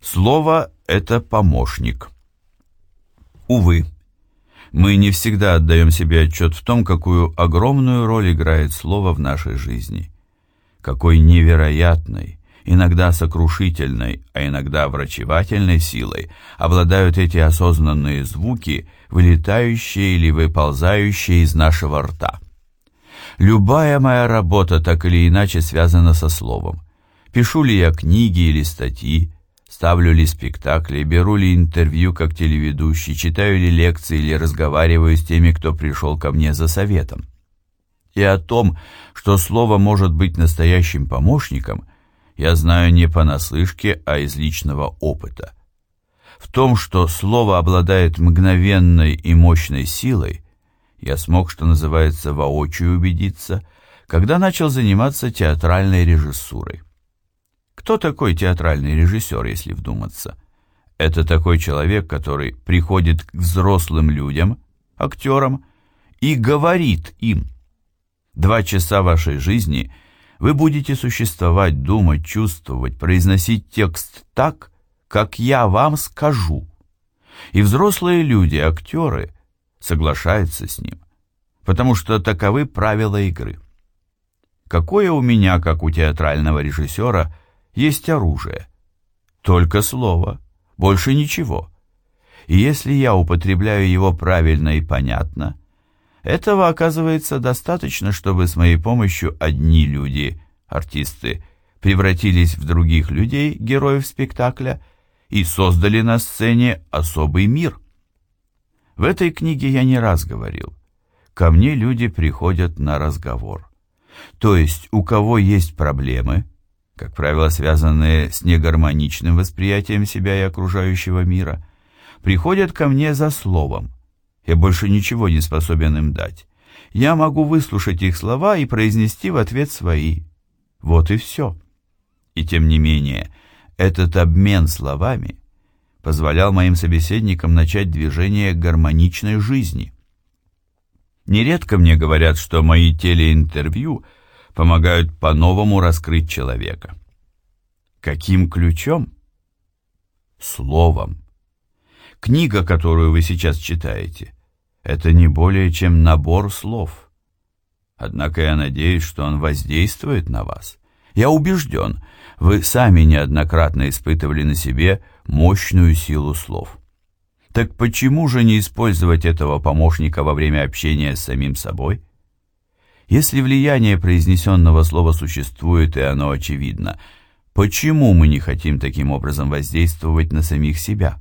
Слово – это помощник. Увы, мы не всегда отдаем себе отчет в том, какую огромную роль играет слово в нашей жизни. Какой невероятной, иногда сокрушительной, а иногда врачевательной силой обладают эти осознанные звуки, вылетающие или выползающие из нашего рта. Любая моя работа так или иначе связана со словом. Пишу ли я книги или статьи, ставлю ли спектакли, беру ли интервью как телеведущий, читаю ли лекции или разговариваю с теми, кто пришел ко мне за советом. И о том, что слово может быть настоящим помощником, я знаю не понаслышке, а из личного опыта. В том, что слово обладает мгновенной и мощной силой, я смог, что называется, воочию убедиться, когда начал заниматься театральной режиссурой. Кто такой театральный режиссер, если вдуматься? Это такой человек, который приходит к взрослым людям, актерам, и говорит им. Два часа вашей жизни вы будете существовать, думать, чувствовать, произносить текст так, как я вам скажу. И взрослые люди, актеры, соглашается с ним, потому что таковы правила игры. Какое у меня, как у театрального режиссера, есть оружие? Только слово, больше ничего. И если я употребляю его правильно и понятно, этого оказывается достаточно, чтобы с моей помощью одни люди, артисты, превратились в других людей, героев спектакля, и создали на сцене особый мир – в этой книге я не раз говорил. Ко мне люди приходят на разговор. То есть у кого есть проблемы, как правило, связанные с негармоничным восприятием себя и окружающего мира, приходят ко мне за словом. Я больше ничего не способен им дать. Я могу выслушать их слова и произнести в ответ свои. Вот и все. И тем не менее, этот обмен словами – позволял моим собеседникам начать движение гармоничной жизни. Нередко мне говорят, что мои телеинтервью помогают по-новому раскрыть человека. Каким ключом? Словом. Книга, которую вы сейчас читаете, это не более чем набор слов. Однако я надеюсь, что он воздействует на вас. Я убежден, вы сами неоднократно испытывали на себе мощную силу слов. Так почему же не использовать этого помощника во время общения с самим собой? Если влияние произнесенного слова существует и оно очевидно, почему мы не хотим таким образом воздействовать на самих себя?